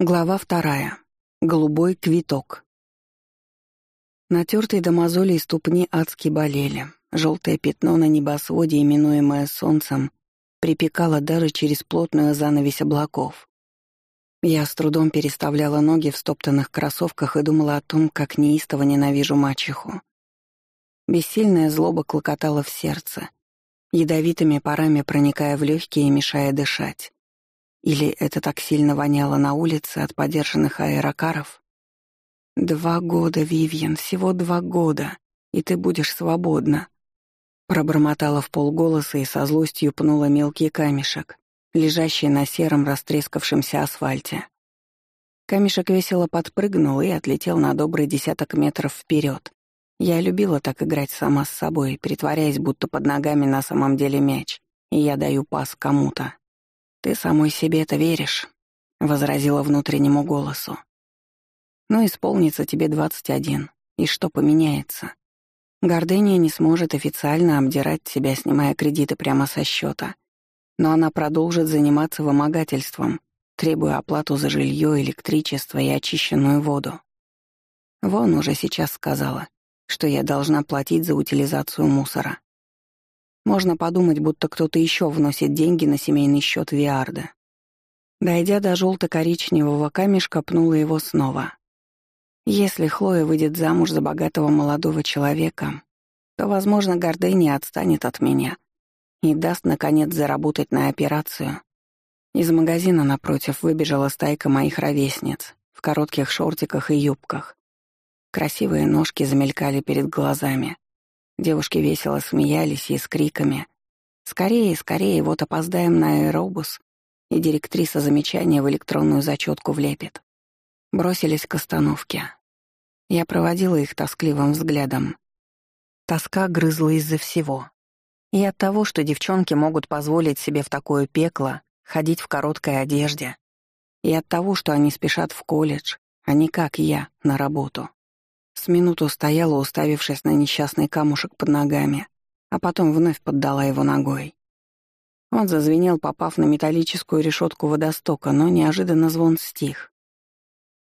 Глава вторая. Голубой квиток. Натертые до мозолей ступни адски болели. Желтое пятно на небосводе, именуемое солнцем, припекало даже через плотную занавесь облаков. Я с трудом переставляла ноги в стоптанных кроссовках и думала о том, как неистово ненавижу мачеху. Бессильная злоба клокотала в сердце, ядовитыми парами проникая в легкие и мешая дышать. Или это так сильно воняло на улице от подержанных аэрокаров? «Два года, Вивьен, всего два года, и ты будешь свободна», Пробормотала в полголоса и со злостью пнула мелкий камешек, лежащий на сером растрескавшемся асфальте. Камешек весело подпрыгнул и отлетел на добрый десяток метров вперед. Я любила так играть сама с собой, притворяясь, будто под ногами на самом деле мяч, и я даю пас кому-то. «Ты самой себе это веришь?» — возразила внутреннему голосу. «Ну, исполнится тебе двадцать один, и что поменяется? Гордыня не сможет официально обдирать себя, снимая кредиты прямо со счета, но она продолжит заниматься вымогательством, требуя оплату за жилье, электричество и очищенную воду. Вон уже сейчас сказала, что я должна платить за утилизацию мусора. Можно подумать, будто кто-то еще вносит деньги на семейный счет Виарда. Дойдя до желто-коричневого камешка, пнула его снова. Если Хлоя выйдет замуж за богатого молодого человека, то, возможно, гордыня отстанет от меня и даст, наконец, заработать на операцию. Из магазина напротив выбежала стайка моих ровесниц в коротких шортиках и юбках. Красивые ножки замелькали перед глазами. Девушки весело смеялись и с криками «Скорее, скорее, вот опоздаем на аэробус», и директриса замечания в электронную зачетку влепит. Бросились к остановке. Я проводила их тоскливым взглядом. Тоска грызла из-за всего. И от того, что девчонки могут позволить себе в такое пекло ходить в короткой одежде. И от того, что они спешат в колледж, а не как я, на работу. С минуту стояла, уставившись на несчастный камушек под ногами, а потом вновь поддала его ногой. Он зазвенел, попав на металлическую решетку водостока, но неожиданно звон стих.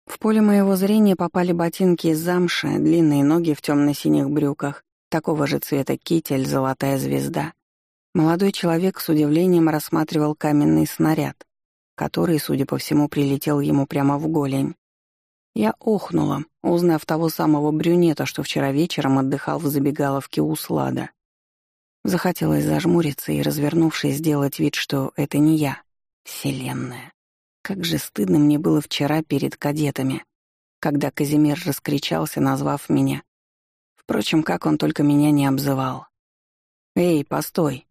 В поле моего зрения попали ботинки из замши, длинные ноги в темно-синих брюках, такого же цвета китель, золотая звезда. Молодой человек с удивлением рассматривал каменный снаряд, который, судя по всему, прилетел ему прямо в голень. Я охнула, узнав того самого брюнета, что вчера вечером отдыхал в забегаловке у Слада. Захотелось зажмуриться и, развернувшись, сделать вид, что это не я. Вселенная. Как же стыдно мне было вчера перед кадетами, когда Казимир раскричался, назвав меня. Впрочем, как он только меня не обзывал. «Эй, постой!»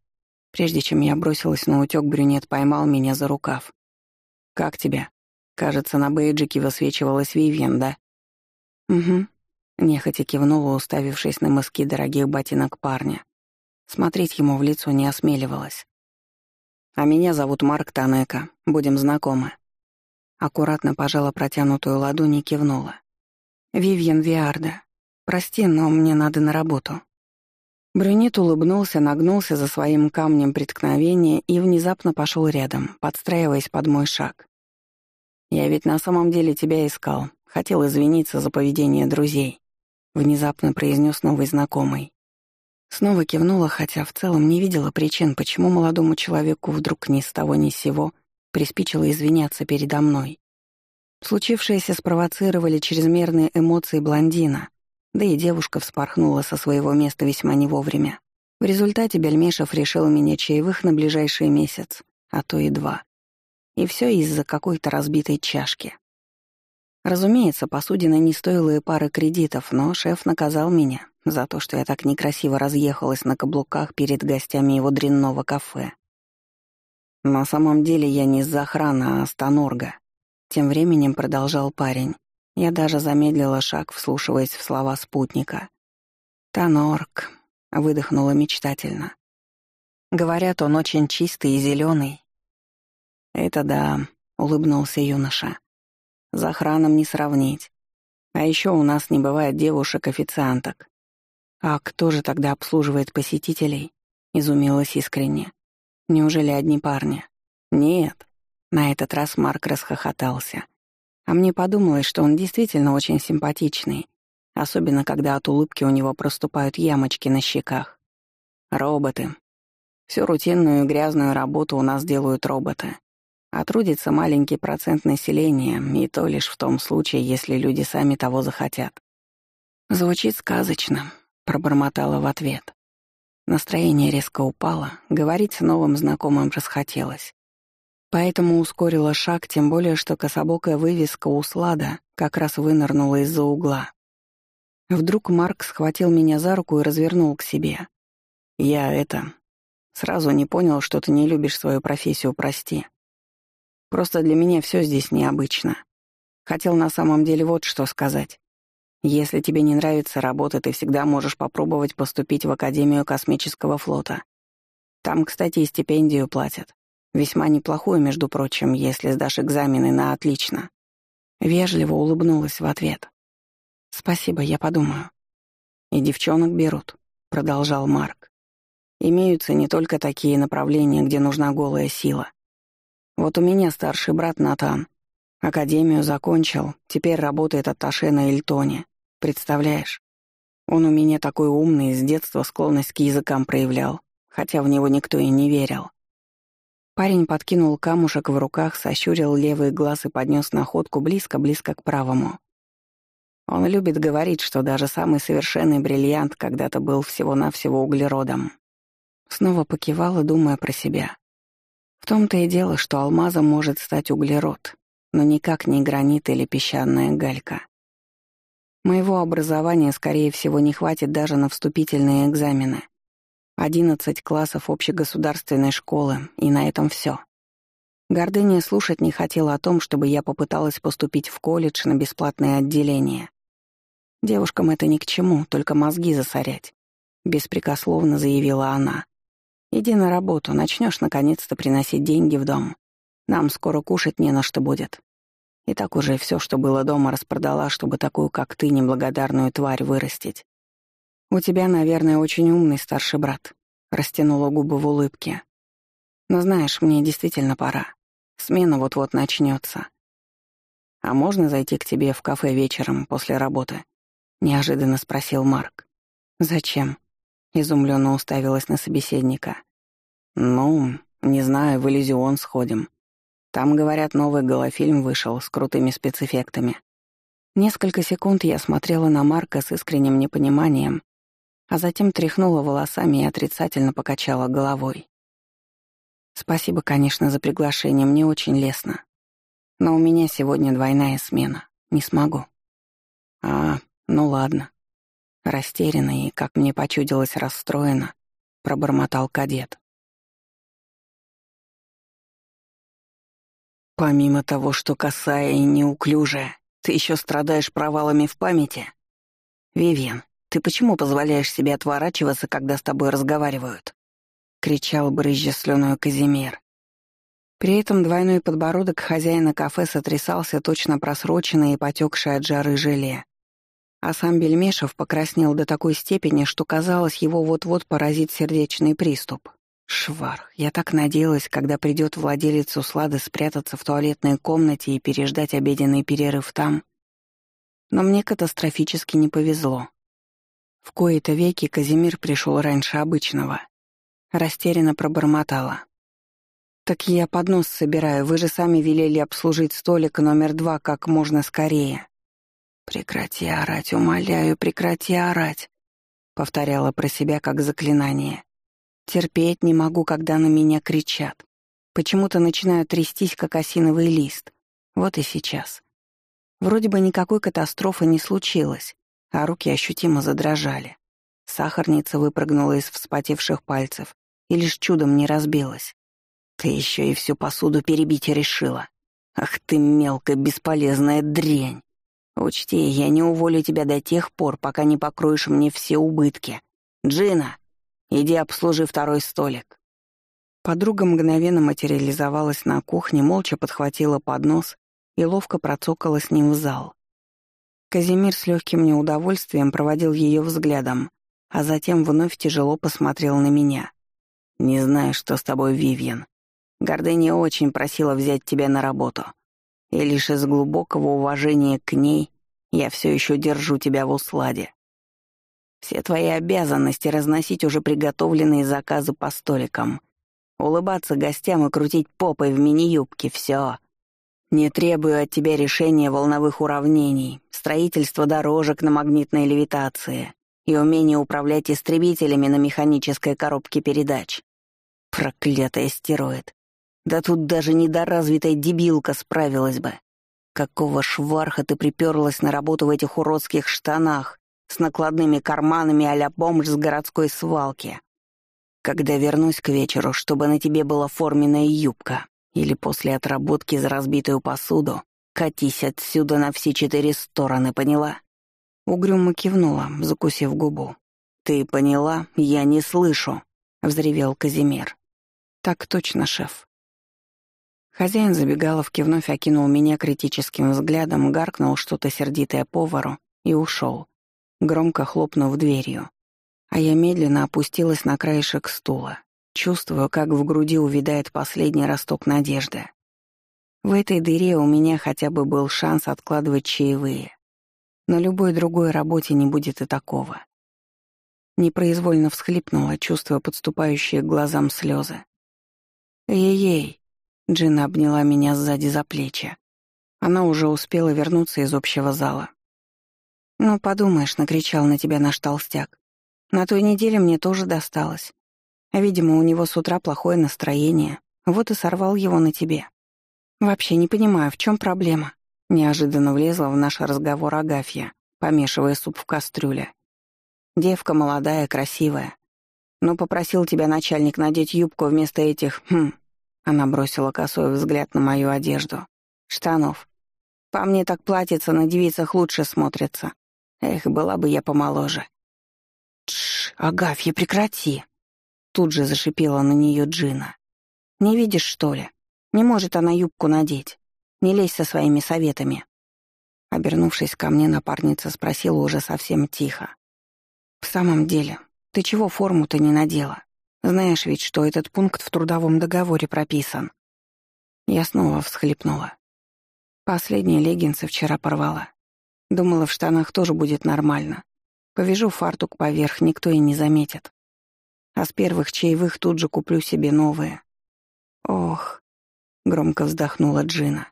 Прежде чем я бросилась на утёк, брюнет поймал меня за рукав. «Как тебя?» Кажется, на бейджике высвечивалась Вивьен, да? Угу. Нехотя кивнула, уставившись на мыски дорогих ботинок парня. Смотреть ему в лицо не осмеливалась. «А меня зовут Марк Танека. Будем знакомы». Аккуратно пожала протянутую ладонь и кивнула. «Вивьен Виарда. Прости, но мне надо на работу». Брюнет улыбнулся, нагнулся за своим камнем преткновения и внезапно пошел рядом, подстраиваясь под мой шаг. «Я ведь на самом деле тебя искал. Хотел извиниться за поведение друзей», — внезапно произнес новый знакомый. Снова кивнула, хотя в целом не видела причин, почему молодому человеку вдруг ни с того ни с сего приспичило извиняться передо мной. Случившееся спровоцировали чрезмерные эмоции блондина, да и девушка вспорхнула со своего места весьма не вовремя. В результате Бельмешев решил меня чаевых на ближайший месяц, а то и два. И все из-за какой-то разбитой чашки. Разумеется, посудина не стоила и пары кредитов, но шеф наказал меня за то, что я так некрасиво разъехалась на каблуках перед гостями его дрянного кафе. На самом деле я не из-за охраны, а с Тонорга. Тем временем продолжал парень. Я даже замедлила шаг, вслушиваясь в слова спутника. «Тонорг», — выдохнула мечтательно. Говорят, он очень чистый и зеленый, «Это да», — улыбнулся юноша. «За охраном не сравнить. А еще у нас не бывает девушек-официанток». «А кто же тогда обслуживает посетителей?» — изумилась искренне. «Неужели одни парни?» «Нет». На этот раз Марк расхохотался. А мне подумалось, что он действительно очень симпатичный, особенно когда от улыбки у него проступают ямочки на щеках. Роботы. Всю рутинную грязную работу у нас делают роботы. А трудится маленький процент населения, и то лишь в том случае, если люди сами того захотят. Звучит сказочно, пробормотала в ответ. Настроение резко упало, говорить с новым знакомым расхотелось. Поэтому ускорила шаг, тем более, что кособокая вывеска у слада как раз вынырнула из-за угла. Вдруг Марк схватил меня за руку и развернул к себе. «Я это... Сразу не понял, что ты не любишь свою профессию, прости. Просто для меня все здесь необычно. Хотел на самом деле вот что сказать. Если тебе не нравится работа, ты всегда можешь попробовать поступить в Академию космического флота. Там, кстати, и стипендию платят. Весьма неплохую, между прочим, если сдашь экзамены на отлично. Вежливо улыбнулась в ответ. «Спасибо, я подумаю». «И девчонок берут», — продолжал Марк. «Имеются не только такие направления, где нужна голая сила. Вот у меня старший брат Натан. Академию закончил, теперь работает атташе на Эльтоне. Представляешь? Он у меня такой умный, с детства склонность к языкам проявлял, хотя в него никто и не верил. Парень подкинул камушек в руках, сощурил левый глаз и поднес находку близко-близко к правому. Он любит говорить, что даже самый совершенный бриллиант когда-то был всего-навсего углеродом. Снова покивала, думая про себя. В том-то и дело, что алмазом может стать углерод, но никак не гранит или песчаная галька. Моего образования, скорее всего, не хватит даже на вступительные экзамены. Одиннадцать классов общегосударственной школы, и на этом все. Гордыня слушать не хотела о том, чтобы я попыталась поступить в колледж на бесплатное отделение. Девушкам это ни к чему, только мозги засорять. Беспрекословно заявила она. Иди на работу, начнешь наконец-то приносить деньги в дом. Нам скоро кушать не на что будет. И так уже все, что было дома, распродала, чтобы такую, как ты, неблагодарную тварь вырастить. У тебя, наверное, очень умный старший брат. Растянула губы в улыбке. Но знаешь, мне действительно пора. Смена вот-вот начнется. А можно зайти к тебе в кафе вечером после работы? Неожиданно спросил Марк. Зачем? Изумленно уставилась на собеседника. «Ну, не знаю, в иллюзион сходим. Там, говорят, новый голофильм вышел с крутыми спецэффектами». Несколько секунд я смотрела на Марка с искренним непониманием, а затем тряхнула волосами и отрицательно покачала головой. «Спасибо, конечно, за приглашение, мне очень лестно. Но у меня сегодня двойная смена, не смогу». «А, ну ладно», Растерянно и, как мне почудилось, расстроенно, пробормотал кадет. «Помимо того, что косая и неуклюжая, ты еще страдаешь провалами в памяти? Вивьен, ты почему позволяешь себе отворачиваться, когда с тобой разговаривают?» — кричал брызжа слюной Казимир. При этом двойной подбородок хозяина кафе сотрясался точно просроченное и потекшее от жары желе. А сам Бельмешев покраснел до такой степени, что казалось, его вот-вот поразит сердечный приступ. Шварх, я так надеялась, когда придет владелец услады спрятаться в туалетной комнате и переждать обеденный перерыв там. Но мне катастрофически не повезло. В кои-то веки Казимир пришел раньше обычного. Растерянно пробормотала. «Так я поднос собираю, вы же сами велели обслужить столик номер два как можно скорее». «Прекрати орать, умоляю, прекрати орать», — повторяла про себя как заклинание. «Терпеть не могу, когда на меня кричат. Почему-то начинаю трястись, как осиновый лист. Вот и сейчас. Вроде бы никакой катастрофы не случилось, а руки ощутимо задрожали. Сахарница выпрыгнула из вспотевших пальцев и лишь чудом не разбилась. Ты еще и всю посуду перебить решила. Ах ты мелкая бесполезная дрянь! Учти, я не уволю тебя до тех пор, пока не покроешь мне все убытки. Джина, иди обслужи второй столик». Подруга мгновенно материализовалась на кухне, молча подхватила поднос и ловко процокала с ним в зал. Казимир с легким неудовольствием проводил ее взглядом, а затем вновь тяжело посмотрел на меня. «Не знаю, что с тобой, Вивьен. Гордыня очень просила взять тебя на работу. И лишь из глубокого уважения к ней я все еще держу тебя в усладе. Все твои обязанности разносить уже приготовленные заказы по столикам, улыбаться гостям и крутить попой в мини-юбке — все. Не требую от тебя решения волновых уравнений, строительства дорожек на магнитной левитации и умения управлять истребителями на механической коробке передач. Проклятая стероид. Да тут даже недоразвитая дебилка справилась бы. Какого шварха ты приперлась на работу в этих уродских штанах с накладными карманами а-ля бомж с городской свалки? Когда вернусь к вечеру, чтобы на тебе была форменная юбка, или после отработки за разбитую посуду, катись отсюда на все четыре стороны, поняла?» Угрюмо кивнула, закусив губу. «Ты поняла? Я не слышу», — взревел Казимир. «Так точно, шеф». Хозяин забегаловки вновь окинул меня критическим взглядом, гаркнул что-то сердитое повару и ушел, громко хлопнув дверью. А я медленно опустилась на краешек стула, чувствуя, как в груди увядает последний росток надежды. В этой дыре у меня хотя бы был шанс откладывать чаевые. На любой другой работе не будет и такого. Непроизвольно всхлипнула, чувствуя подступающие к глазам слезы. «Ей-ей!» Джина обняла меня сзади за плечи. Она уже успела вернуться из общего зала. «Ну, подумаешь», — накричал на тебя наш толстяк. «На той неделе мне тоже досталось. Видимо, у него с утра плохое настроение. Вот и сорвал его на тебе. Вообще не понимаю, в чем проблема?» Неожиданно влезла в наш разговор Агафья, помешивая суп в кастрюле. «Девка молодая, красивая. Но попросил тебя начальник надеть юбку вместо этих, хм, она бросила косой взгляд на мою одежду. «Штанов. По мне так платьица на девицах лучше смотрится. Эх, была бы я помоложе». «Тш, Агафья, прекрати!» Тут же зашипела на нее Джина. «Не видишь, что ли? Не может она юбку надеть. Не лезь со своими советами». Обернувшись ко мне, напарница спросила уже совсем тихо. «В самом деле, ты чего форму-то не надела? Знаешь ведь, что этот пункт в трудовом договоре прописан. Я снова всхлипнула. Последние леггинсы вчера порвала. Думала, в штанах тоже будет нормально. Повяжу фартук поверх, никто и не заметит. А с первых чаевых тут же куплю себе новые. Ох, громко вздохнула Джина.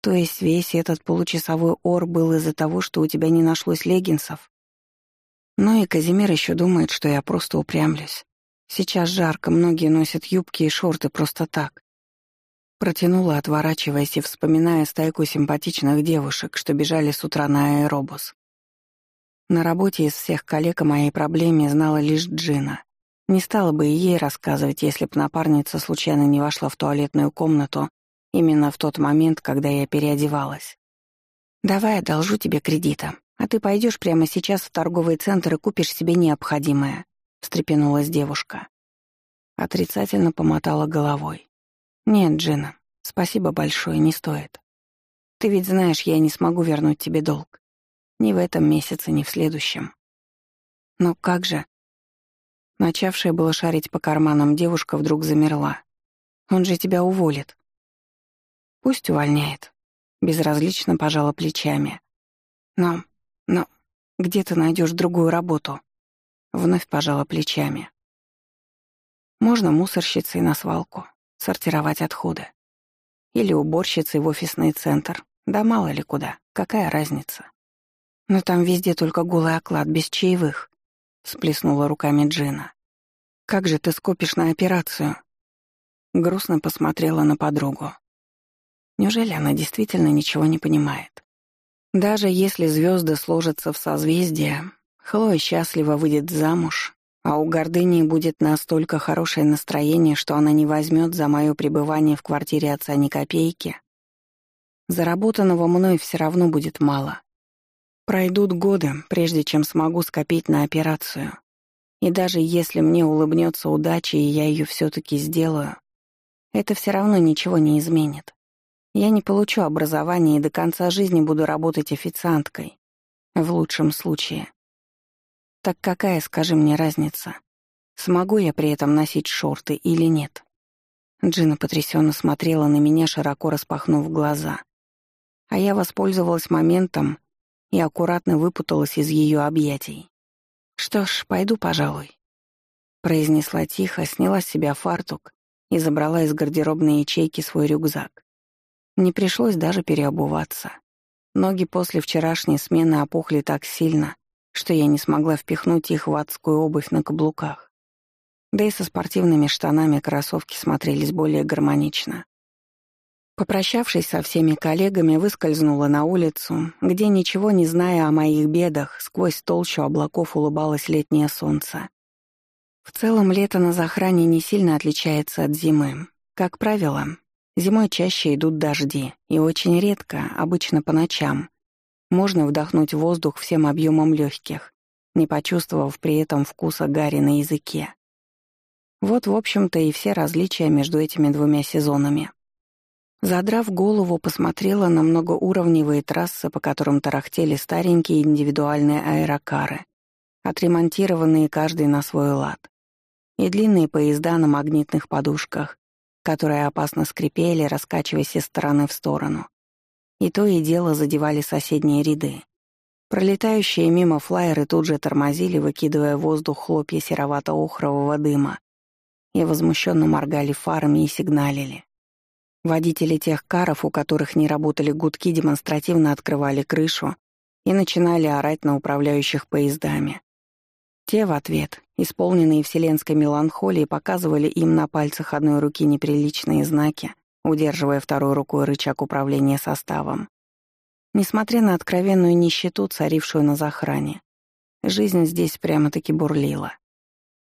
То есть весь этот получасовой ор был из-за того, что у тебя не нашлось леггинсов? Ну и Казимир еще думает, что я просто упрямлюсь. Сейчас жарко, многие носят юбки и шорты просто так. Протянула, отворачиваясь и вспоминая стайку симпатичных девушек, что бежали с утра на аэробус. На работе из всех коллег о моей проблеме знала лишь Джина. Не стала бы и ей рассказывать, если б напарница случайно не вошла в туалетную комнату именно в тот момент, когда я переодевалась. «Давай одолжу тебе кредита, а ты пойдешь прямо сейчас в торговый центр и купишь себе необходимое», — встрепенулась девушка. Отрицательно помотала головой. «Нет, Джина, спасибо большое, не стоит. Ты ведь знаешь, я не смогу вернуть тебе долг. Ни в этом месяце, ни в следующем. Но как же...» Начавшая было шарить по карманам девушка вдруг замерла. «Он же тебя уволит». «Пусть увольняет», — безразлично пожала плечами. «Но... но... где ты найдешь другую работу?» Вновь пожала плечами. Можно мусорщицей на свалку, сортировать отходы. Или уборщицей в офисный центр. Да мало ли куда, какая разница. Но там везде только голый оклад, без чаевых. Сплеснула руками Джина. Как же ты скопишь на операцию? Грустно посмотрела на подругу. Неужели она действительно ничего не понимает? Даже если звезды сложатся в созвездия, Хлоя счастливо выйдет замуж, а у гордыни будет настолько хорошее настроение, что она не возьмет за мое пребывание в квартире отца ни копейки. Заработанного мной все равно будет мало. Пройдут годы, прежде чем смогу скопить на операцию. И даже если мне улыбнется удача, и я ее все-таки сделаю, это все равно ничего не изменит. Я не получу образование и до конца жизни буду работать официанткой. В лучшем случае. Так какая, скажи мне, разница? Смогу я при этом носить шорты или нет? Джина потрясенно смотрела на меня, широко распахнув глаза. а я воспользовалась моментом и аккуратно выпуталась из ее объятий. «Что ж, пойду, пожалуй», — произнесла тихо, сняла с себя фартук и забрала из гардеробной ячейки свой рюкзак. Не пришлось даже переобуваться. Ноги после вчерашней смены опухли так сильно, что я не смогла впихнуть их в адскую обувь на каблуках. Да и со спортивными штанами кроссовки смотрелись более гармонично. Попрощавшись со всеми коллегами, выскользнула на улицу, где, ничего не зная о моих бедах, сквозь толщу облаков улыбалось летнее солнце. В целом, лето на захране не сильно отличается от зимы. Как правило, зимой чаще идут дожди, и очень редко, обычно по ночам, можно вдохнуть воздух всем объемом легких, не почувствовав при этом вкуса гари на языке. Вот, в общем-то, и все различия между этими двумя сезонами. Задрав голову, посмотрела на многоуровневые трассы, по которым тарахтели старенькие индивидуальные аэрокары, отремонтированные каждый на свой лад, и длинные поезда на магнитных подушках, которые опасно скрипели, раскачиваясь из стороны в сторону. И то и дело задевали соседние ряды. Пролетающие мимо флайеры тут же тормозили, выкидывая в воздух хлопья серовато-охрового дыма, и возмущенно моргали фарами и сигналили. Водители тех каров, у которых не работали гудки, демонстративно открывали крышу и начинали орать на управляющих поездами. Те в ответ, исполненные вселенской меланхолией, показывали им на пальцах одной руки неприличные знаки, удерживая второй рукой рычаг управления составом. Несмотря на откровенную нищету, царившую на захране, жизнь здесь прямо-таки бурлила.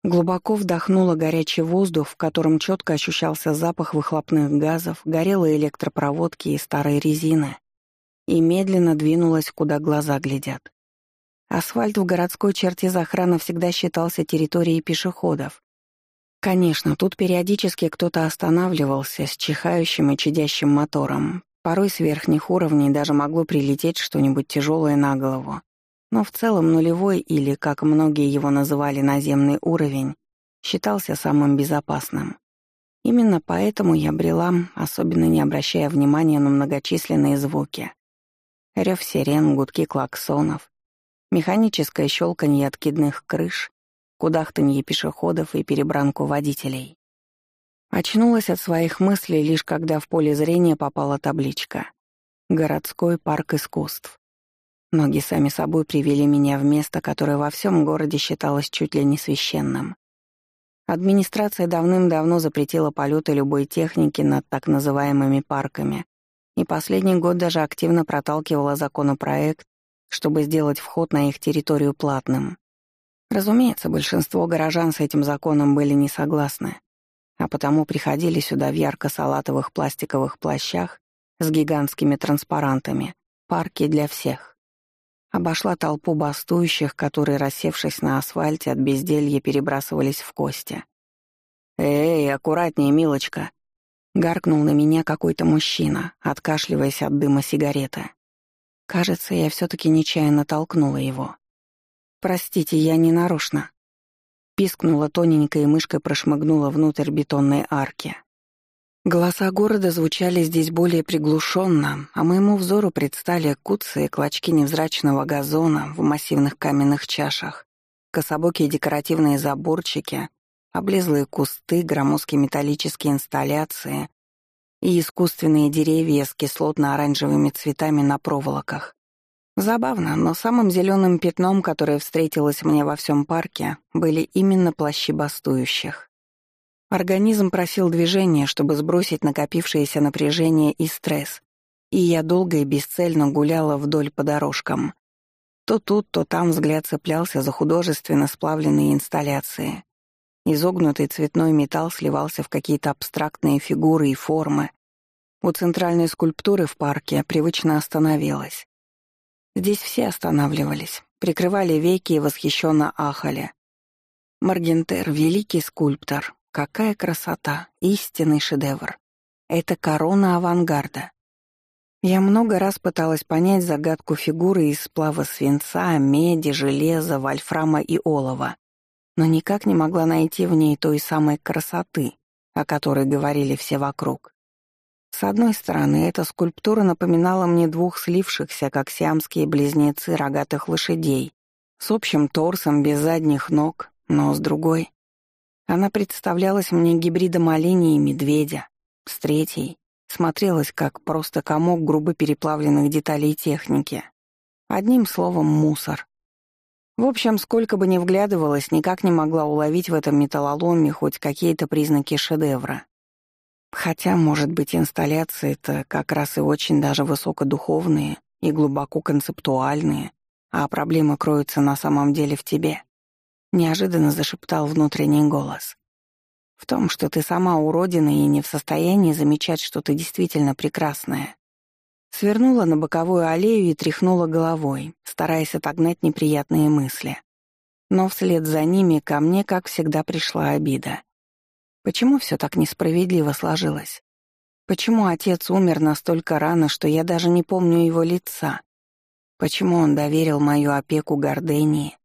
Глубоко вдохнула горячий воздух, в котором четко ощущался запах выхлопных газов, горелые электропроводки и старой резины, и медленно двинулась, куда глаза глядят. Асфальт в городской черте захрана всегда считался территорией пешеходов. Конечно, тут периодически кто-то останавливался с чихающим и чадящим мотором. Порой с верхних уровней даже могло прилететь что-нибудь тяжелое на голову. Но в целом нулевой или, как многие его называли, наземный уровень считался самым безопасным. Именно поэтому я брела, особенно не обращая внимания на многочисленные звуки. Рев сирен, гудки клаксонов, механическое щелканье откидных крыш, кудахтанье пешеходов и перебранку водителей. Очнулась от своих мыслей лишь когда в поле зрения попала табличка «Городской парк искусств». Ноги сами собой привели меня в место, которое во всем городе считалось чуть ли не священным. Администрация давным-давно запретила полеты любой техники над так называемыми парками, и последний год даже активно проталкивала законопроект, чтобы сделать вход на их территорию платным. Разумеется, большинство горожан с этим законом были не согласны, а потому приходили сюда в ярко-салатовых пластиковых плащах с гигантскими транспарантами «Парки для всех». Обошла толпу бастующих, которые, рассевшись на асфальте от безделья, перебрасывались в кости. «Эй, аккуратнее, милочка!» Гаркнул на меня какой-то мужчина, откашливаясь от дыма сигареты. Кажется, я все таки нечаянно толкнула его. «Простите, я не нарочно». Пискнула тоненькой мышкой прошмыгнула внутрь бетонной арки. Голоса города звучали здесь более приглушенно, а моему взору предстали куцы и клочки невзрачного газона в массивных каменных чашах, кособокие декоративные заборчики, облезлые кусты, громоздкие металлические инсталляции и искусственные деревья с кислотно-оранжевыми цветами на проволоках. Забавно, но самым зеленым пятном, которое встретилось мне во всем парке, были именно плащи бастующих. Организм просил движения, чтобы сбросить накопившееся напряжение и стресс, и я долго и бесцельно гуляла вдоль по дорожкам. То тут, то там взгляд цеплялся за художественно сплавленные инсталляции. Изогнутый цветной металл сливался в какие-то абстрактные фигуры и формы. У центральной скульптуры в парке привычно остановилась. Здесь все останавливались, прикрывали веки и восхищенно ахали. Маргентер — великий скульптор, Какая красота, истинный шедевр. Это корона авангарда. Я много раз пыталась понять загадку фигуры из сплава свинца, меди, железа, вольфрама и олова, но никак не могла найти в ней той самой красоты, о которой говорили все вокруг. С одной стороны, эта скульптура напоминала мне двух слившихся, как сиамские близнецы рогатых лошадей, с общим торсом, без задних ног, но с другой... Она представлялась мне гибридом оленя и медведя. С третьей смотрелась как просто комок грубо переплавленных деталей техники. Одним словом, мусор. В общем, сколько бы ни вглядывалась, никак не могла уловить в этом металлоломе хоть какие-то признаки шедевра. Хотя, может быть, инсталляции-то как раз и очень даже высокодуховные и глубоко концептуальные, а проблема кроется на самом деле в тебе. Неожиданно зашептал внутренний голос. В том, что ты сама уродина и не в состоянии замечать, что ты действительно прекрасная. Свернула на боковую аллею и тряхнула головой, стараясь отогнать неприятные мысли. Но вслед за ними ко мне, как всегда, пришла обида. Почему все так несправедливо сложилось? Почему отец умер настолько рано, что я даже не помню его лица? Почему он доверил мою опеку Гордении?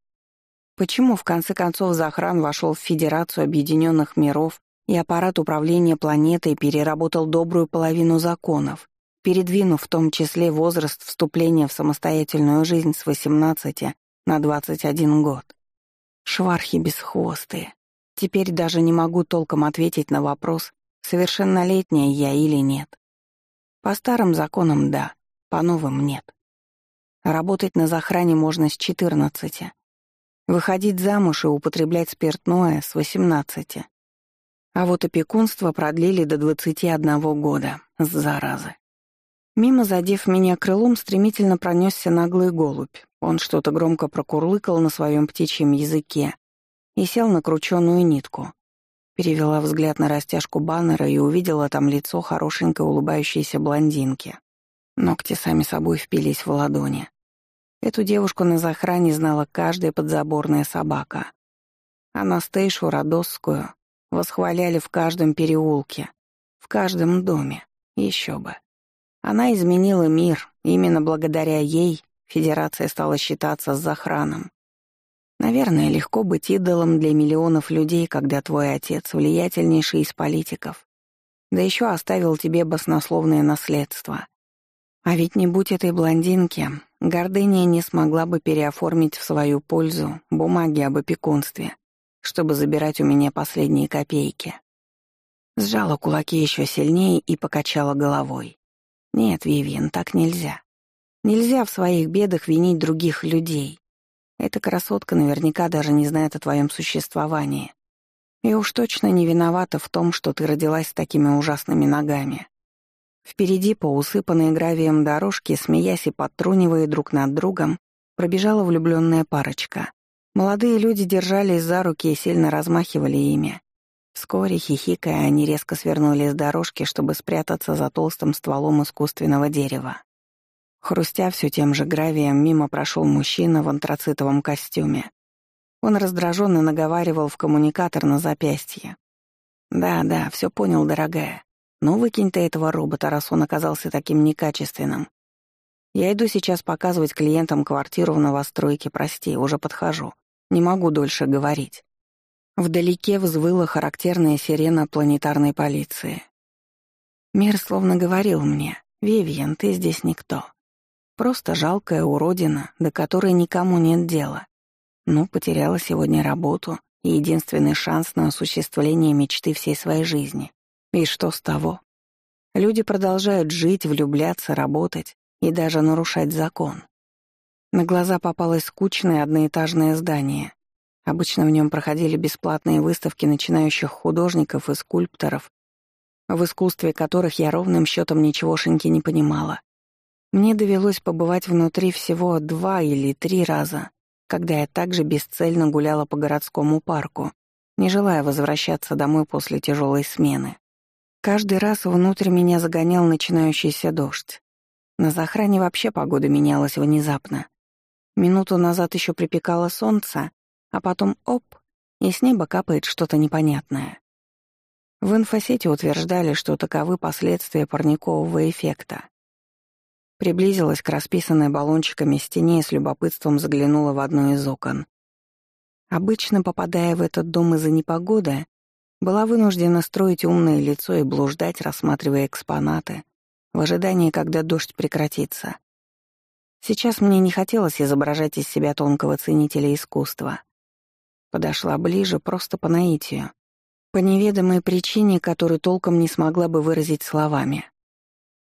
Почему, в конце концов, Захран вошел в Федерацию Объединенных Миров и аппарат управления планетой переработал добрую половину законов, передвинув в том числе возраст вступления в самостоятельную жизнь с 18 на 21 год? Швархи бесхвостые. Теперь даже не могу толком ответить на вопрос, совершеннолетняя я или нет. По старым законам — да, по новым — нет. Работать на захране можно с 14. Выходить замуж и употреблять спиртное с 18. А вот опекунство продлили до 21 года, с заразы. Мимо задев меня крылом, стремительно пронесся наглый голубь. Он что-то громко прокурлыкал на своем птичьем языке, и сел на крученную нитку. Перевела взгляд на растяжку баннера и увидела там лицо хорошенькой улыбающейся блондинки. Ногти сами собой впились в ладони. Эту девушку на захране знала каждая подзаборная собака. Анастейшу Родосскую восхваляли в каждом переулке, в каждом доме, еще бы. Она изменила мир, именно благодаря ей Федерация стала считаться с захраном. Наверное, легко быть идолом для миллионов людей, когда твой отец — влиятельнейший из политиков. Да еще оставил тебе баснословное наследство. А ведь не будь этой блондинки, Гордыня не смогла бы переоформить в свою пользу бумаги об опекунстве, чтобы забирать у меня последние копейки. Сжала кулаки еще сильнее и покачала головой. «Нет, Вивиан, так нельзя. Нельзя в своих бедах винить других людей. Эта красотка наверняка даже не знает о твоем существовании. И уж точно не виновата в том, что ты родилась с такими ужасными ногами. Впереди по усыпанной гравием дорожке, смеясь и подтрунивая друг над другом, пробежала влюбленная парочка. Молодые люди держались за руки и сильно размахивали ими. Вскоре, хихикая, они резко свернули с дорожки, чтобы спрятаться за толстым стволом искусственного дерева. Хрустя все тем же гравием, мимо прошел мужчина в антрацитовом костюме. Он раздраженно наговаривал в коммуникатор на запястье. «Да, да, все понял, дорогая. Ну, выкинь ты этого робота, раз он оказался таким некачественным. Я иду сейчас показывать клиентам квартиру в новостройке, прости, уже подхожу. Не могу дольше говорить». Вдалеке взвыла характерная сирена планетарной полиции. Мир словно говорил мне, «Вивьен, ты здесь никто. Просто жалкая уродина, до которой никому нет дела. Ну, потеряла сегодня работу и единственный шанс на осуществление мечты всей своей жизни. И что с того? Люди продолжают жить, влюбляться, работать и даже нарушать закон. На глаза попалось скучное одноэтажное здание. Обычно в нем проходили бесплатные выставки начинающих художников и скульпторов, в искусстве которых я ровным счетом ничегошеньки не понимала. Мне довелось побывать внутри всего два или три раза, когда я также бесцельно гуляла по городскому парку, не желая возвращаться домой после тяжелой смены. Каждый раз внутрь меня загонял начинающийся дождь. На захране вообще погода менялась внезапно. Минуту назад еще припекало солнце, а потом оп, и с неба капает что-то непонятное. В инфосете утверждали, что таковы последствия парникового эффекта. Приблизилась к расписанной баллончиками стене и с любопытством заглянула в одно из окон. Обычно, попадая в этот дом из-за непогоды, Была вынуждена строить умное лицо и блуждать, рассматривая экспонаты, в ожидании, когда дождь прекратится. Сейчас мне не хотелось изображать из себя тонкого ценителя искусства. Подошла ближе просто по наитию, по неведомой причине, которую толком не смогла бы выразить словами.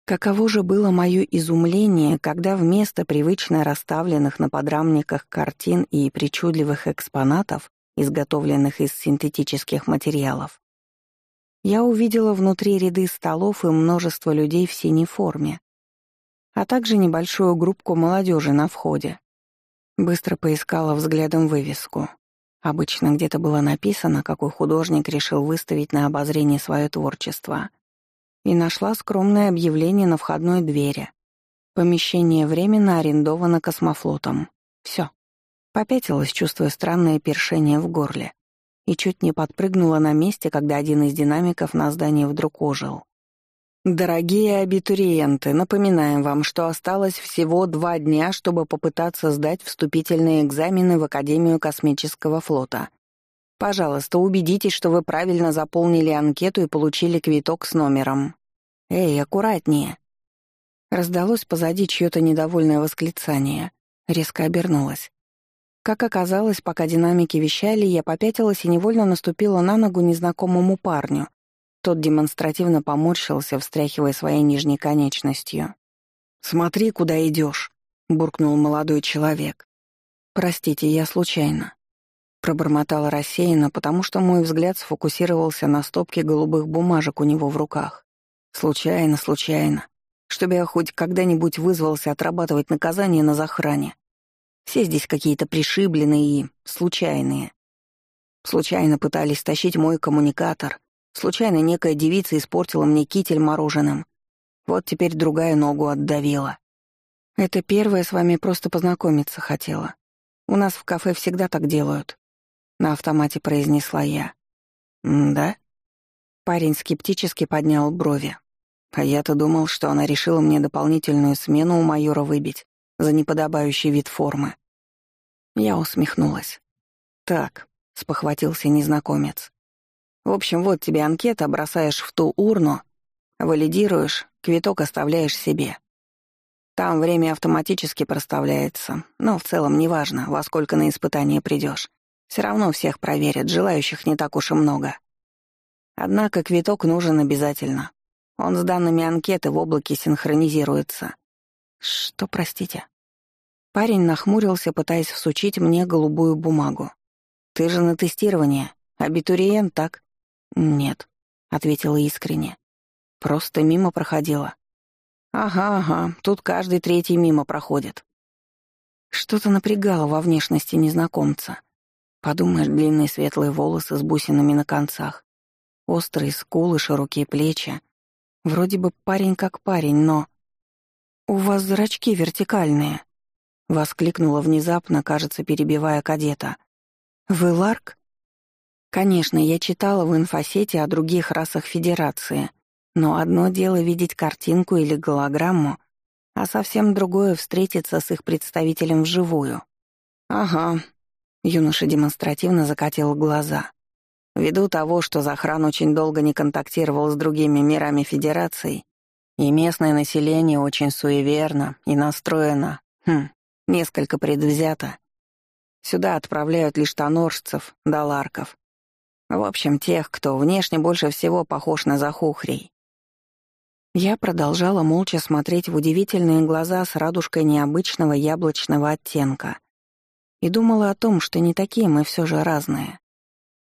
Каково же было мое изумление, когда вместо привычно расставленных на подрамниках картин и причудливых экспонатов, изготовленных из синтетических материалов, я увидела внутри ряды столов и множество людей в синей форме, а также небольшую группку молодежи на входе. Быстро поискала взглядом вывеску. Обычно где-то было написано, какой художник решил выставить на обозрение свое творчество — и нашла скромное объявление на входной двери. Помещение временно арендовано космофлотом. Все. Попятилась, чувствуя странное першение в горле. И чуть не подпрыгнула на месте, когда один из динамиков на здании вдруг ожил. Дорогие абитуриенты, напоминаем вам, что осталось всего два дня, чтобы попытаться сдать вступительные экзамены в Академию космического флота. Пожалуйста, убедитесь, что вы правильно заполнили анкету и получили квиток с номером. Эй, аккуратнее. Раздалось позади чьё-то недовольное восклицание. Резко обернулась. Как оказалось, пока динамики вещали, я попятилась и невольно наступила на ногу незнакомому парню. Тот демонстративно поморщился, встряхивая своей нижней конечностью. «Смотри, куда идёшь», — буркнул молодой человек. «Простите, я случайно». Пробормотала рассеянно, потому что мой взгляд сфокусировался на стопке голубых бумажек у него в руках. Случайно, случайно. Чтобы я хоть когда-нибудь вызвался отрабатывать наказание на захране. Все здесь какие-то пришибленные и случайные. Случайно пытались тащить мой коммуникатор. Случайно некая девица испортила мне китель мороженым. Вот теперь другая ногу отдавила. Это первое с вами просто познакомиться хотела. У нас в кафе всегда так делают. На автомате произнесла я. «Да?» Парень скептически поднял брови. А я-то думал, что она решила мне дополнительную смену у майора выбить за неподобающий вид формы. Я усмехнулась. «Так», — спохватился незнакомец. «В общем, вот тебе анкета, бросаешь в ту урну, валидируешь, квиток оставляешь себе. Там время автоматически проставляется, но в целом неважно, во сколько на испытание придешь. Все равно всех проверят, желающих не так уж и много. Однако квиток нужен обязательно. Он с данными анкеты в облаке синхронизируется. Что, простите? Парень нахмурился, пытаясь всучить мне голубую бумагу. Ты же на тестирование. Абитуриент, так? Нет, ответила искренне. Просто мимо проходила. Ага, ага, тут каждый третий мимо проходит. Что-то напрягало во внешности незнакомца. Подумаешь, длинные светлые волосы с бусинами на концах, острые скулы, широкие плечи. Вроде бы парень как парень, но... «У вас зрачки вертикальные», — воскликнула внезапно, кажется, перебивая кадета. «Вы Ларк?» Конечно, я читала в инфосете о других расах Федерации, но одно дело видеть картинку или голограмму, а совсем другое — встретиться с их представителем вживую. «Ага, Юноша демонстративно закатил глаза. Ввиду того, что Захран очень долго не контактировал с другими мирами Федерации, и местное население очень суеверно и настроено, хм, несколько предвзято, сюда отправляют лишь тоноржцев да ларков. В общем, тех, кто внешне больше всего похож на захухрей. Я продолжала молча смотреть в удивительные глаза с радужкой необычного яблочного оттенка — и думала о том, что не такие мы все же разные.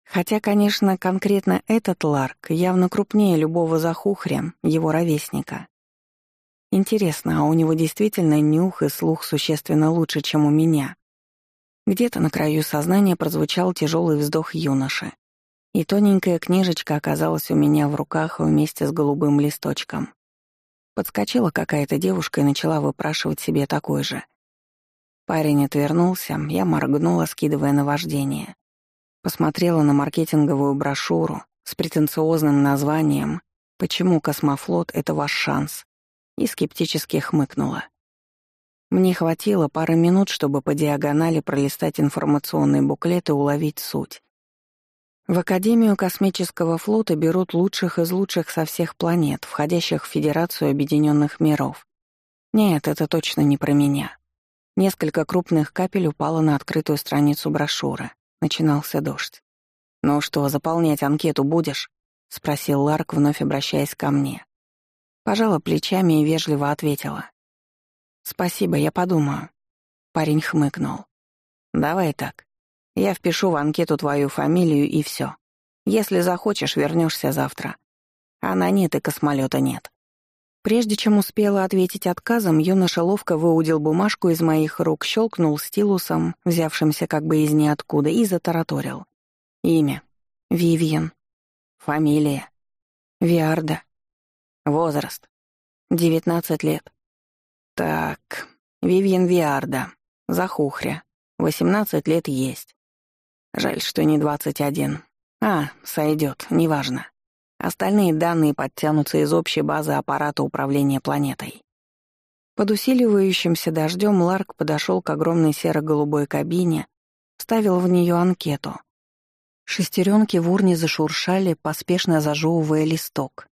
Хотя, конечно, конкретно этот Ларк явно крупнее любого захухря, его ровесника. Интересно, а у него действительно нюх и слух существенно лучше, чем у меня? Где-то на краю сознания прозвучал тяжелый вздох юноши, и тоненькая книжечка оказалась у меня в руках вместе с голубым листочком. Подскочила какая-то девушка и начала выпрашивать себе такой же — Парень отвернулся, я моргнула, скидывая наваждение. Посмотрела на маркетинговую брошюру с претенциозным названием «Почему космофлот — это ваш шанс?» и скептически хмыкнула. Мне хватило пары минут, чтобы по диагонали пролистать информационный буклет и уловить суть. В Академию космического флота берут лучших из лучших со всех планет, входящих в Федерацию Объединенных Миров. Нет, это точно не про меня. Несколько крупных капель упало на открытую страницу брошюры. Начинался дождь. «Ну что, заполнять анкету будешь?» — спросил Ларк, вновь обращаясь ко мне. Пожала плечами и вежливо ответила. «Спасибо, я подумаю». Парень хмыкнул. «Давай так. Я впишу в анкету твою фамилию и все. Если захочешь, вернешься завтра. А на нет и космолета нет. Прежде чем успела ответить отказом, юноша ловко выудил бумажку из моих рук, щелкнул стилусом, взявшимся как бы из ниоткуда, и затараторил. Имя. Вивьен. Фамилия. Виарда. Возраст. Девятнадцать лет. Так, Вивьен Виарда. Захухря. Восемнадцать лет есть. Жаль, что не 21. А, сойдет, неважно. Остальные данные подтянутся из общей базы аппарата управления планетой. Под усиливающимся дождем Ларк подошел к огромной серо-голубой кабине, вставил в нее анкету. Шестеренки в урне зашуршали, поспешно зажевывая листок.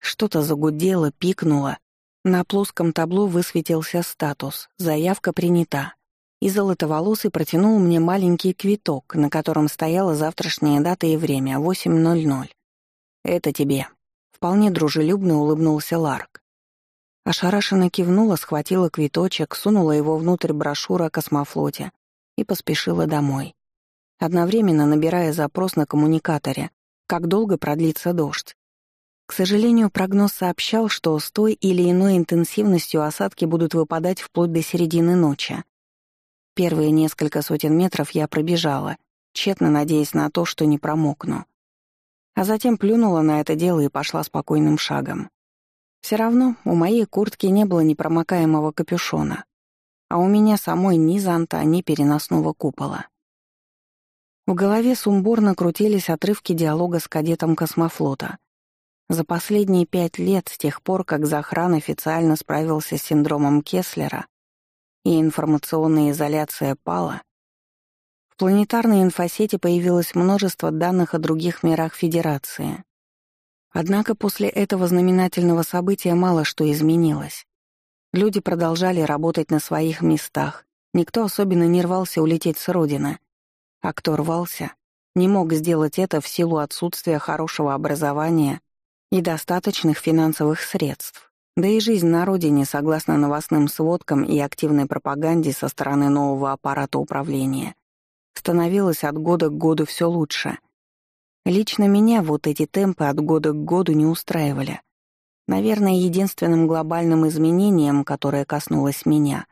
Что-то загудело, пикнуло. На плоском табло высветился статус «Заявка принята» и золотоволосый протянул мне маленький квиток, на котором стояла завтрашняя дата и время — 8.00. «Это тебе». Вполне дружелюбно улыбнулся Ларк. Ошарашенно кивнула, схватила квиточек, сунула его внутрь брошюры о космофлоте и поспешила домой. Одновременно набирая запрос на коммуникаторе, как долго продлится дождь. К сожалению, прогноз сообщал, что с той или иной интенсивностью осадки будут выпадать вплоть до середины ночи. Первые несколько сотен метров я пробежала, тщетно надеясь на то, что не промокну. А затем плюнула на это дело и пошла спокойным шагом. Все равно у моей куртки не было непромокаемого капюшона, а у меня самой ни зонта, ни переносного купола. В голове сумбурно крутились отрывки диалога с кадетом космофлота. За последние пять лет, с тех пор, как Захран официально справился с синдромом Кеслера, и информационная изоляция пала, планетарной инфосети появилось множество данных о других мирах Федерации. Однако после этого знаменательного события мало что изменилось. Люди продолжали работать на своих местах, никто особенно не рвался улететь с родины, а кто рвался, не мог сделать это в силу отсутствия хорошего образования и достаточных финансовых средств. Да и жизнь на родине, согласно новостным сводкам и активной пропаганде со стороны нового аппарата управления, становилась от года к году все лучше. Лично меня вот эти темпы от года к году не устраивали. Наверное, единственным глобальным изменением, которое коснулось меня,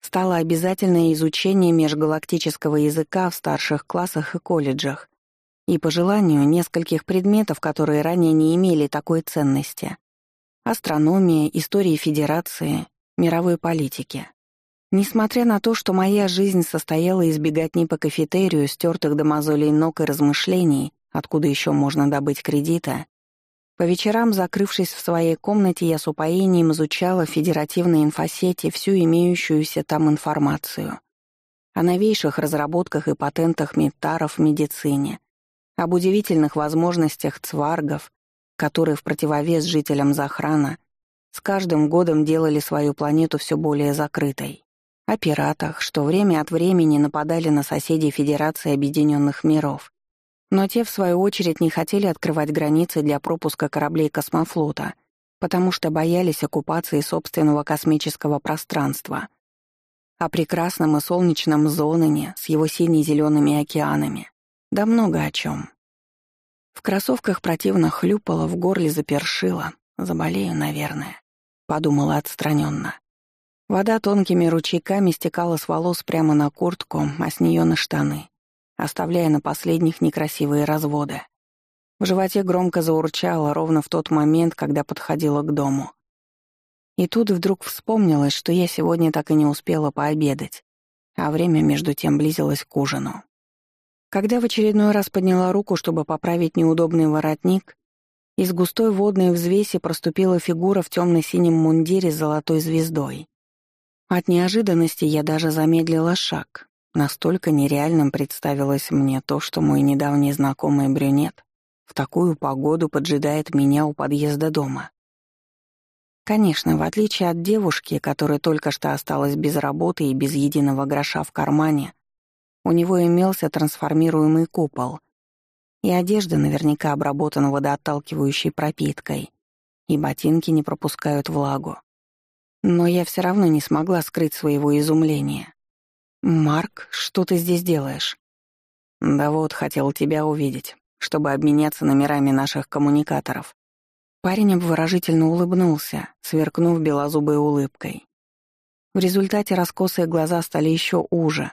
стало обязательное изучение межгалактического языка в старших классах и колледжах и, по желанию, нескольких предметов, которые ранее не имели такой ценности астрономия, истории Федерации, мировой политики. Несмотря на то, что моя жизнь состояла из беготни по кафетерию, стертых до мозолей ног и размышлений, откуда еще можно добыть кредита, по вечерам, закрывшись в своей комнате, я с упоением изучала федеративные инфосети всю имеющуюся там информацию о новейших разработках и патентах метаров в медицине, об удивительных возможностях цваргов, которые в противовес жителям Захрана с каждым годом делали свою планету все более закрытой. О пиратах, что время от времени нападали на соседей Федерации Объединенных Миров. Но те, в свою очередь, не хотели открывать границы для пропуска кораблей космофлота, потому что боялись оккупации собственного космического пространства. О прекрасном и солнечном Зоныне с его сине-зелеными океанами. Да много о чем. В кроссовках противно хлюпало, в горле запершило. Заболею, наверное, подумала отстраненно. Вода тонкими ручейками стекала с волос прямо на куртку, а с нее на штаны, оставляя на последних некрасивые разводы. В животе громко заурчало ровно в тот момент, когда подходила к дому. И тут вдруг вспомнилось, что я сегодня так и не успела пообедать, а время между тем близилось к ужину. Когда в очередной раз подняла руку, чтобы поправить неудобный воротник, из густой водной взвеси проступила фигура в темно-синем мундире с золотой звездой. От неожиданности я даже замедлила шаг. Настолько нереальным представилось мне то, что мой недавний знакомый брюнет в такую погоду поджидает меня у подъезда дома. Конечно, в отличие от девушки, которая только что осталась без работы и без единого гроша в кармане, у него имелся трансформируемый купол, и одежда наверняка обработана водоотталкивающей пропиткой, и ботинки не пропускают влагу. Но я все равно не смогла скрыть своего изумления. «Марк, что ты здесь делаешь?» «Да вот, хотел тебя увидеть, чтобы обменяться номерами наших коммуникаторов». Парень обворожительно улыбнулся, сверкнув белозубой улыбкой. В результате раскосые глаза стали еще уже,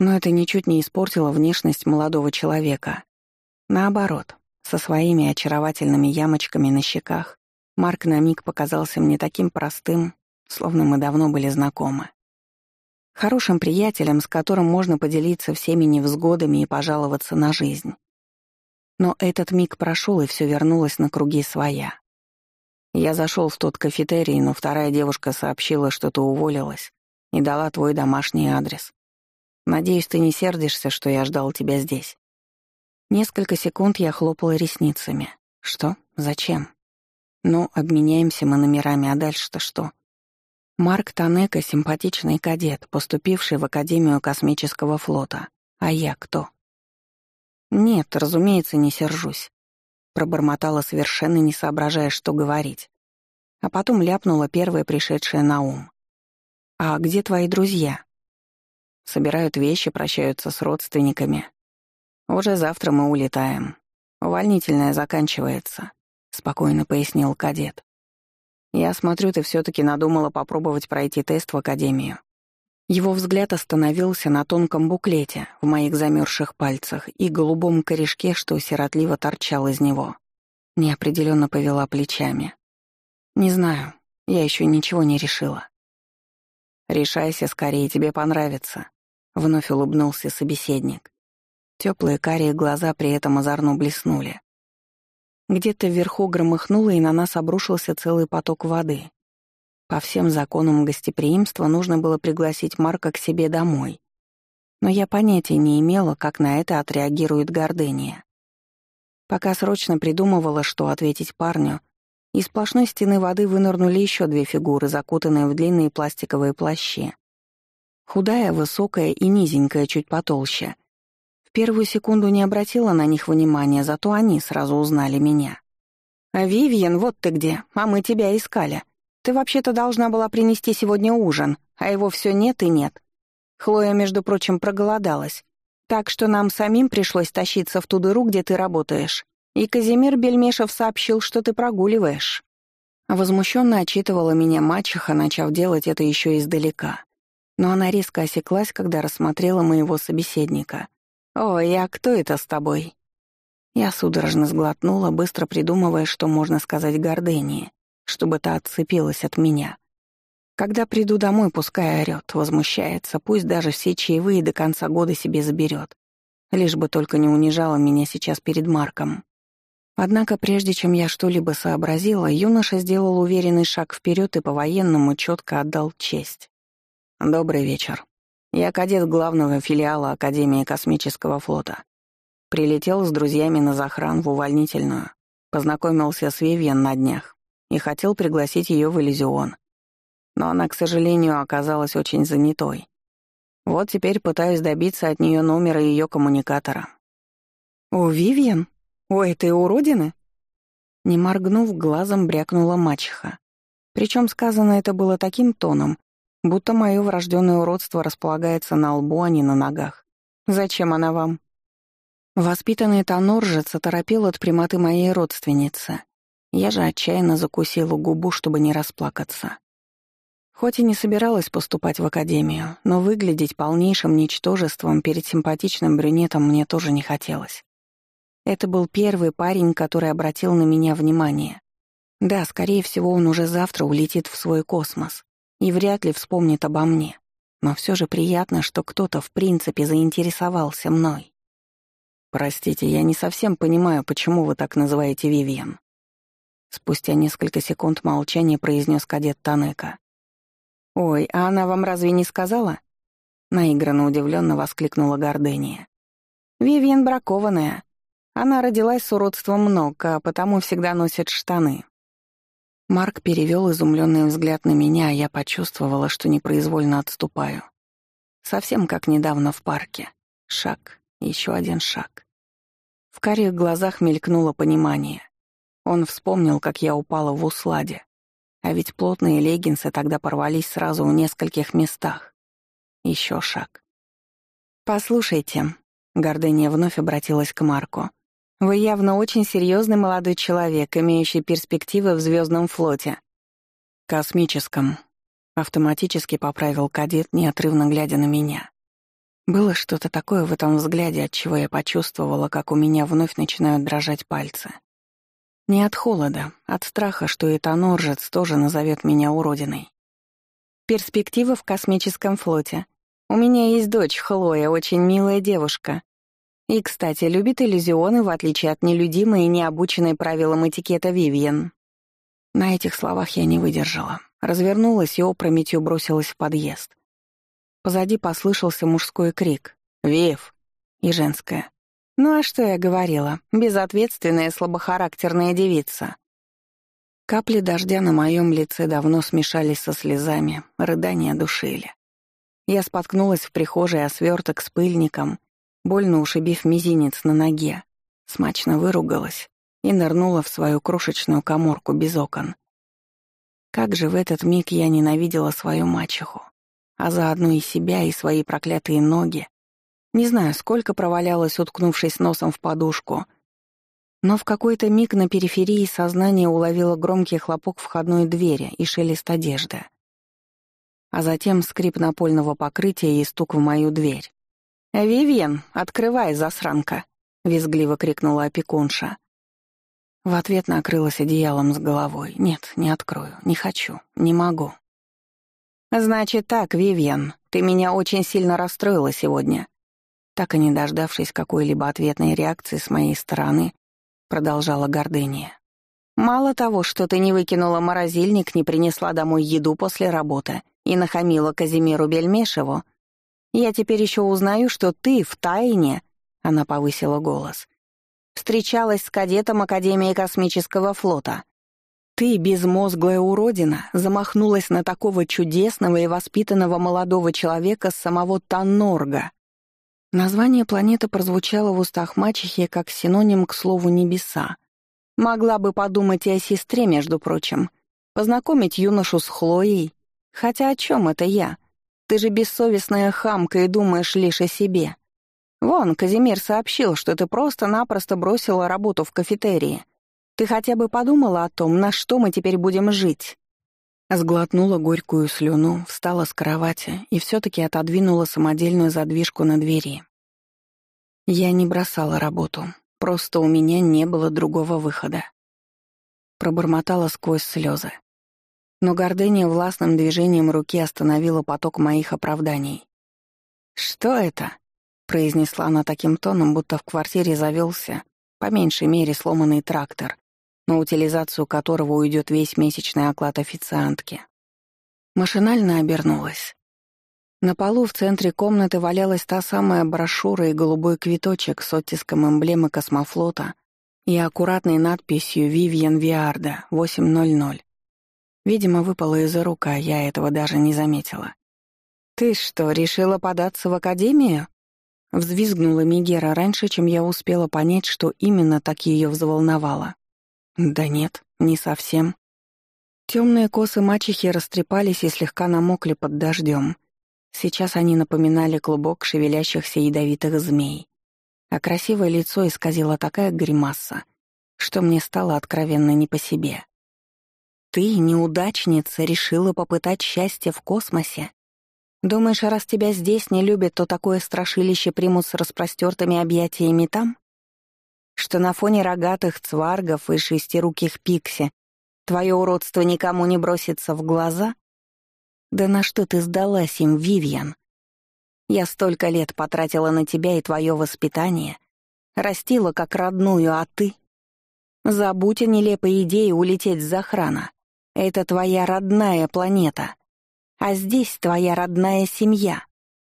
но это ничуть не испортило внешность молодого человека. Наоборот, со своими очаровательными ямочками на щеках, Марк на миг показался мне таким простым, словно мы давно были знакомы. Хорошим приятелем, с которым можно поделиться всеми невзгодами и пожаловаться на жизнь. Но этот миг прошел, и все вернулось на круги своя. Я зашел в тот кафетерий, но вторая девушка сообщила, что ты уволилась и дала твой домашний адрес. Надеюсь, ты не сердишься, что я ждал тебя здесь. Несколько секунд я хлопала ресницами. Что? Зачем? Ну, обменяемся мы номерами, а дальше-то что? Марк Танека — симпатичный кадет, поступивший в Академию космического флота. А я кто? Нет, разумеется, не сержусь. Пробормотала совершенно не соображая, что говорить. А потом ляпнула первое пришедшее на ум. «А где твои друзья?» Собирают вещи, прощаются с родственниками. Уже завтра мы улетаем. Увольнительное заканчивается, спокойно пояснил кадет. Я смотрю, ты все таки надумала попробовать пройти тест в академию. Его взгляд остановился на тонком буклете в моих замерзших пальцах и голубом корешке, что сиротливо торчал из него. Неопределенно повела плечами. «Не знаю, я еще ничего не решила». «Решайся скорее, тебе понравится», — вновь улыбнулся собеседник. Теплые карие глаза при этом озорно блеснули. Где-то вверху громыхнуло, и на нас обрушился целый поток воды. По всем законам гостеприимства нужно было пригласить Марка к себе домой. Но я понятия не имела, как на это отреагирует Гордения. Пока срочно придумывала, что ответить парню, из сплошной стены воды вынырнули еще две фигуры, закутанные в длинные пластиковые плащи. Худая, высокая и низенькая, чуть потолще. Первую секунду не обратила на них внимания, зато они сразу узнали меня. «А Вивьен, вот ты где, а мы тебя искали», ты вообще-то должна была принести сегодня ужин, а его все нет и нет. Хлоя, между прочим, проголодалась. Так что нам самим пришлось тащиться в ту дыру, где ты работаешь. И Казимир Бельмешев сообщил, что ты прогуливаешь. Возмущенно отчитывала меня мачеха, начав делать это еще издалека. Но она резко осеклась, когда рассмотрела моего собеседника. «Ой, а кто это с тобой?» Я судорожно сглотнула, быстро придумывая, что можно сказать Гордении чтобы та отцепилась от меня. Когда приду домой, пускай орёт, возмущается, пусть даже все чаевые до конца года себе заберет, лишь бы только не унижала меня сейчас перед Марком. Однако прежде чем я что-либо сообразила, юноша сделал уверенный шаг вперед и по-военному четко отдал честь. «Добрый вечер. Я кадет главного филиала Академии космического флота. Прилетел с друзьями на захран в увольнительную. Познакомился с Вивьен на днях и хотел пригласить ее в Элизион. Но она, к сожалению, оказалась очень занятой. Вот теперь пытаюсь добиться от нее номера ее коммуникатора. «У Вивьен? У этой уродины?» Не моргнув, глазом брякнула мачеха. Причем сказано это было таким тоном, будто мое врожденное уродство располагается на лбу, а не на ногах. «Зачем она вам?» Воспитанный тоноржец оторопел от прямоты моей родственницы. Я же отчаянно закусила губу, чтобы не расплакаться. Хоть и не собиралась поступать в академию, но выглядеть полнейшим ничтожеством перед симпатичным брюнетом мне тоже не хотелось. Это был первый парень, который обратил на меня внимание. Да, скорее всего, он уже завтра улетит в свой космос и вряд ли вспомнит обо мне. Но все же приятно, что кто-то в принципе заинтересовался мной. «Простите, я не совсем понимаю, почему вы так называете Вивиан», Спустя несколько секунд молчания произнес кадет Танека. «Ой, а она вам разве не сказала?» наигранно удивленно воскликнула Гордения. «Вивьен бракованная. Она родилась с уродством ног, а потому всегда носит штаны». Марк перевел изумленный взгляд на меня, а я почувствовала, что непроизвольно отступаю. Совсем как недавно в парке. Шаг, еще один шаг. В карих глазах мелькнуло понимание. Он вспомнил, как я упала в усладе. А ведь плотные леггинсы тогда порвались сразу в нескольких местах. Еще шаг. «Послушайте», — Гордыня вновь обратилась к Марку. «Вы явно очень серьезный молодой человек, имеющий перспективы в звездном флоте». «Космическом», — автоматически поправил кадет, неотрывно глядя на меня. Было что-то такое в этом взгляде, от чего я почувствовала, как у меня вновь начинают дрожать пальцы. Не от холода, от страха, что это Норжец тоже назовет меня уродиной. Перспективы в космическом флоте. У меня есть дочь, Хлоя, очень милая девушка. И, кстати, любит иллюзионы, в отличие от нелюдимой и необученной правилам этикета Вивьен. На этих словах я не выдержала. Развернулась и опрометью бросилась в подъезд. Позади послышался мужской крик «Вев!» и женское «Ну а что я говорила? Безответственная, слабохарактерная девица». Капли дождя на моем лице давно смешались со слезами, рыдания душили. Я споткнулась в прихожей о сверток с пыльником, больно ушибив мизинец на ноге, смачно выругалась и нырнула в свою крошечную коморку без окон. Как же в этот миг я ненавидела свою мачеху а заодно и себя, и свои проклятые ноги. Не знаю, сколько провалялась, уткнувшись носом в подушку. Но в какой-то миг на периферии сознание уловило громкий хлопок входной двери и шелест одежды. А затем скрип напольного покрытия и стук в мою дверь. «Вивьен, открывай, засранка!» — визгливо крикнула опекунша. В ответ накрылась одеялом с головой. «Нет, не открою, не хочу, не могу». «Значит так, Вивьен, ты меня очень сильно расстроила сегодня». Так и не дождавшись какой-либо ответной реакции с моей стороны, продолжала Гордыния. «Мало того, что ты не выкинула морозильник, не принесла домой еду после работы и нахамила Казимиру Бельмешеву, я теперь еще узнаю, что ты в тайне, она повысила голос, встречалась с кадетом Академии космического флота. Ты, безмозглая уродина, замахнулась на такого чудесного и воспитанного молодого человека с самого Танорга. Название планеты прозвучало в устах мачехи как синоним к слову «небеса». Могла бы подумать и о сестре, между прочим. Познакомить юношу с Хлоей. Хотя о чем это я? Ты же бессовестная хамка и думаешь лишь о себе. Вон, Казимир сообщил, что ты просто-напросто бросила работу в кафетерии — ты хотя бы подумала о том, на что мы теперь будем жить?» Сглотнула горькую слюну, встала с кровати и все-таки отодвинула самодельную задвижку на двери. Я не бросала работу, просто у меня не было другого выхода. Пробормотала сквозь слезы. Но гордыня властным движением руки остановила поток моих оправданий. «Что это?» — произнесла она таким тоном, будто в квартире завелся, по меньшей мере, сломанный трактор, на утилизацию которого уйдет весь месячный оклад официантки. Машинально обернулась. На полу в центре комнаты валялась та самая брошюра и голубой квиточек с оттиском эмблемы космофлота и аккуратной надписью «Вивьен Виарда, 800». Видимо, выпала из рук, а я этого даже не заметила. «Ты что, решила податься в академию?» Взвизгнула Мигера раньше, чем я успела понять, что именно так ее взволновало. Да нет, не совсем. Темные косы мачехи растрепались и слегка намокли под дождем. Сейчас они напоминали клубок шевелящихся ядовитых змей. А красивое лицо исказило такая гримаса, что мне стало откровенно не по себе. «Ты, неудачница, решила попытать счастье в космосе? Думаешь, раз тебя здесь не любят, то такое страшилище примут с распростертыми объятиями там? что на фоне рогатых цваргов и шестируких пикси твое уродство никому не бросится в глаза? Да на что ты сдалась им, Вивьен? Я столько лет потратила на тебя и твое воспитание, растила как родную, а ты? Забудь о нелепой идее улететь с захрана. Это твоя родная планета. А здесь твоя родная семья.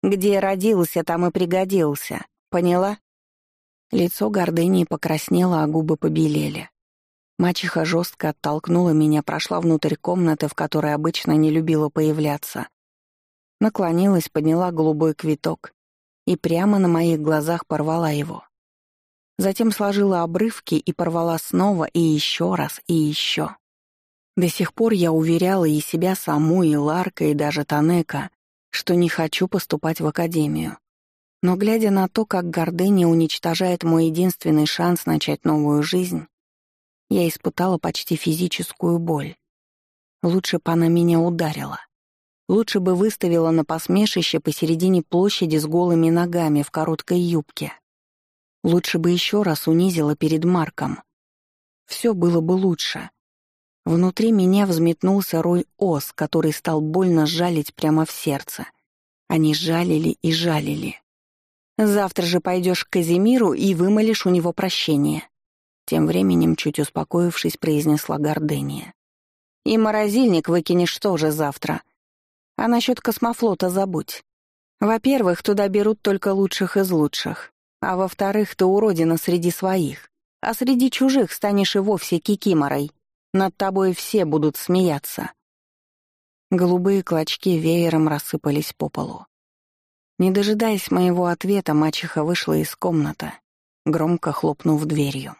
Где родился, там и пригодился. Поняла?» Лицо гордыни покраснело, а губы побелели. Мачеха жестко оттолкнула меня, прошла внутрь комнаты, в которой обычно не любила появляться. Наклонилась, подняла голубой квиток и прямо на моих глазах порвала его. Затем сложила обрывки и порвала снова и еще раз, и еще. До сих пор я уверяла и себя саму, и Ларка, и даже Танека, что не хочу поступать в академию. Но глядя на то, как гордыня уничтожает мой единственный шанс начать новую жизнь, я испытала почти физическую боль. Лучше бы она меня ударила. Лучше бы выставила на посмешище посередине площади с голыми ногами в короткой юбке. Лучше бы еще раз унизила перед Марком. Все было бы лучше. Внутри меня взметнулся рой ос, который стал больно жалить прямо в сердце. Они жалили и жалили. «Завтра же пойдешь к Казимиру и вымолишь у него прощение», тем временем, чуть успокоившись, произнесла Гордения. «И морозильник выкинешь тоже завтра», а насчет космофлота забудь. Во-первых, туда берут только лучших из лучших. А во-вторых, ты уродина среди своих. А среди чужих станешь и вовсе кикиморой. Над тобой все будут смеяться. Голубые клочки веером рассыпались по полу. Не дожидаясь моего ответа, мачеха вышла из комнаты, громко хлопнув дверью.